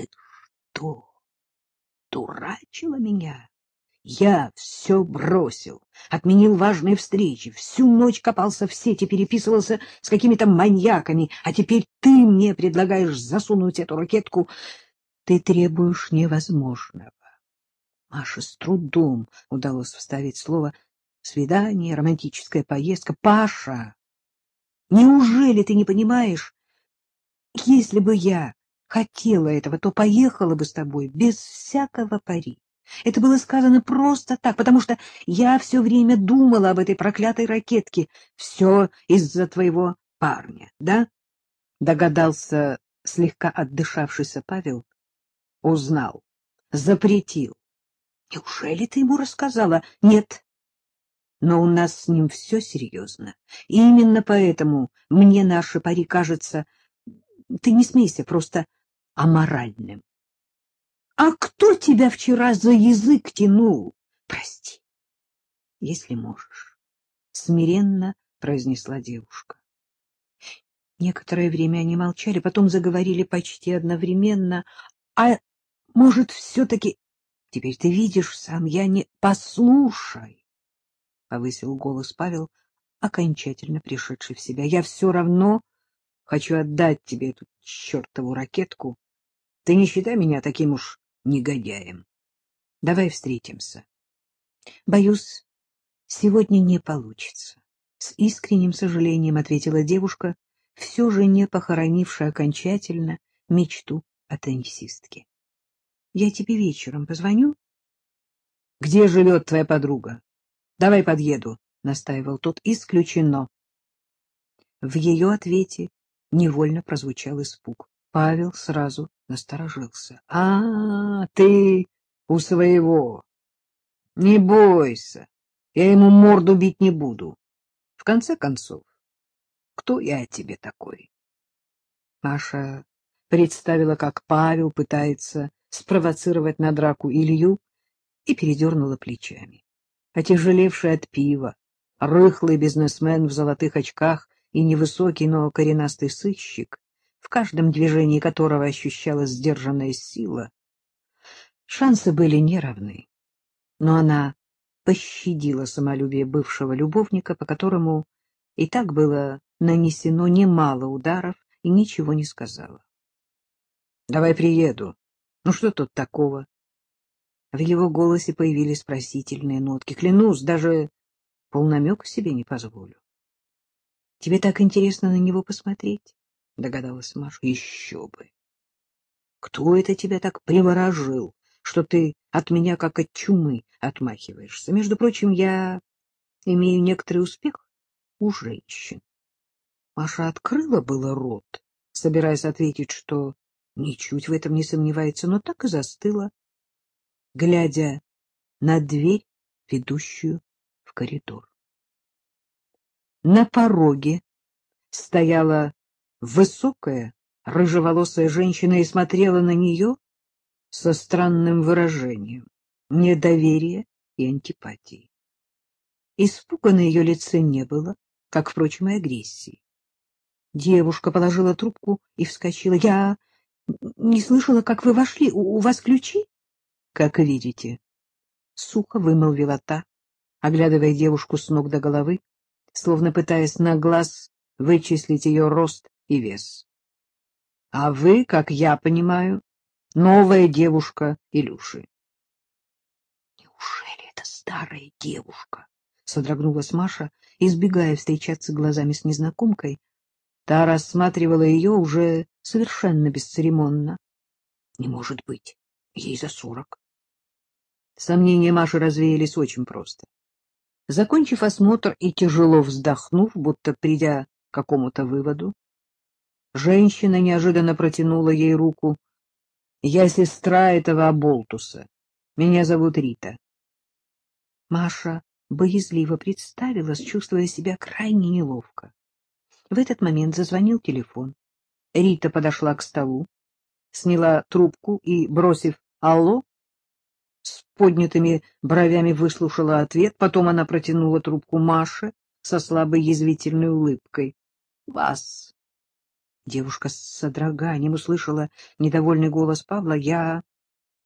Ты что, дурачила меня? Я все бросил, отменил важные встречи, всю ночь копался в сети, переписывался с какими-то маньяками, а теперь ты мне предлагаешь засунуть эту ракетку. Ты требуешь невозможного. Маше с трудом удалось вставить слово «свидание», «романтическая поездка». Паша, неужели ты не понимаешь? Если бы я хотела этого, то поехала бы с тобой без всякого пари. Это было сказано просто так, потому что я все время думала об этой проклятой ракетке. Все из-за твоего парня, да? Догадался слегка отдышавшийся Павел. Узнал. Запретил. Неужели ты ему рассказала? Нет. Но у нас с ним все серьезно. И именно поэтому мне наши пари кажется... Ты не смейся, просто аморальным. А кто тебя вчера за язык тянул? Прости, если можешь, — смиренно произнесла девушка. Некоторое время они молчали, потом заговорили почти одновременно. А может, все-таки... Теперь ты видишь сам, я не... Послушай, — повысил голос Павел, окончательно пришедший в себя. Я все равно хочу отдать тебе эту чертову ракетку. Ты не считай меня таким уж негодяем. Давай встретимся. Боюсь, сегодня не получится. С искренним сожалением ответила девушка, все же не похоронившая окончательно мечту о теннисистке. Я тебе вечером позвоню. — Где живет твоя подруга? Давай подъеду, — настаивал тот. — Исключено. В ее ответе невольно прозвучал испуг. Павел сразу насторожился. — А, ты у своего. Не бойся, я ему морду бить не буду. В конце концов, кто я тебе такой? Маша представила, как Павел пытается спровоцировать на драку Илью, и передернула плечами. Отяжелевший от пива, рыхлый бизнесмен в золотых очках и невысокий, но коренастый сыщик в каждом движении которого ощущалась сдержанная сила. Шансы были неравны, но она пощадила самолюбие бывшего любовника, по которому и так было нанесено немало ударов, и ничего не сказала. — Давай приеду. Ну что тут такого? В его голосе появились просительные нотки. Клянусь, даже полнамека себе не позволю. — Тебе так интересно на него посмотреть? Догадалась Маша. — Еще бы! Кто это тебя так приворожил, что ты от меня как от чумы отмахиваешься? Между прочим, я имею некоторый успех у женщин. Маша открыла было рот, собираясь ответить, что ничуть в этом не сомневается, но так и застыла, глядя на дверь, ведущую в коридор. На пороге стояла высокая, рыжеволосая женщина и смотрела на нее со странным выражением недоверия и антипатии. Испуга на ее лице не было, как, впрочем, и агрессии. Девушка положила трубку и вскочила. — Я не слышала, как вы вошли. У, у вас ключи? — Как видите. Сухо вымолвила та, оглядывая девушку с ног до головы, словно пытаясь на глаз вычислить ее рост и вес. — А вы, как я понимаю, новая девушка Илюши. — Неужели это старая девушка? — содрогнулась Маша, избегая встречаться глазами с незнакомкой. Та рассматривала ее уже совершенно бесцеремонно. Не может быть, ей за сорок. Сомнения Маши развеялись очень просто. Закончив осмотр и тяжело вздохнув, будто придя к какому-то выводу, Женщина неожиданно протянула ей руку. — Я сестра этого Аболтуса. Меня зовут Рита. Маша боязливо представилась, чувствуя себя крайне неловко. В этот момент зазвонил телефон. Рита подошла к столу, сняла трубку и, бросив «Алло», с поднятыми бровями выслушала ответ, потом она протянула трубку Маше со слабой язвительной улыбкой. — Вас Девушка с содроганием услышала недовольный голос Павла. — Я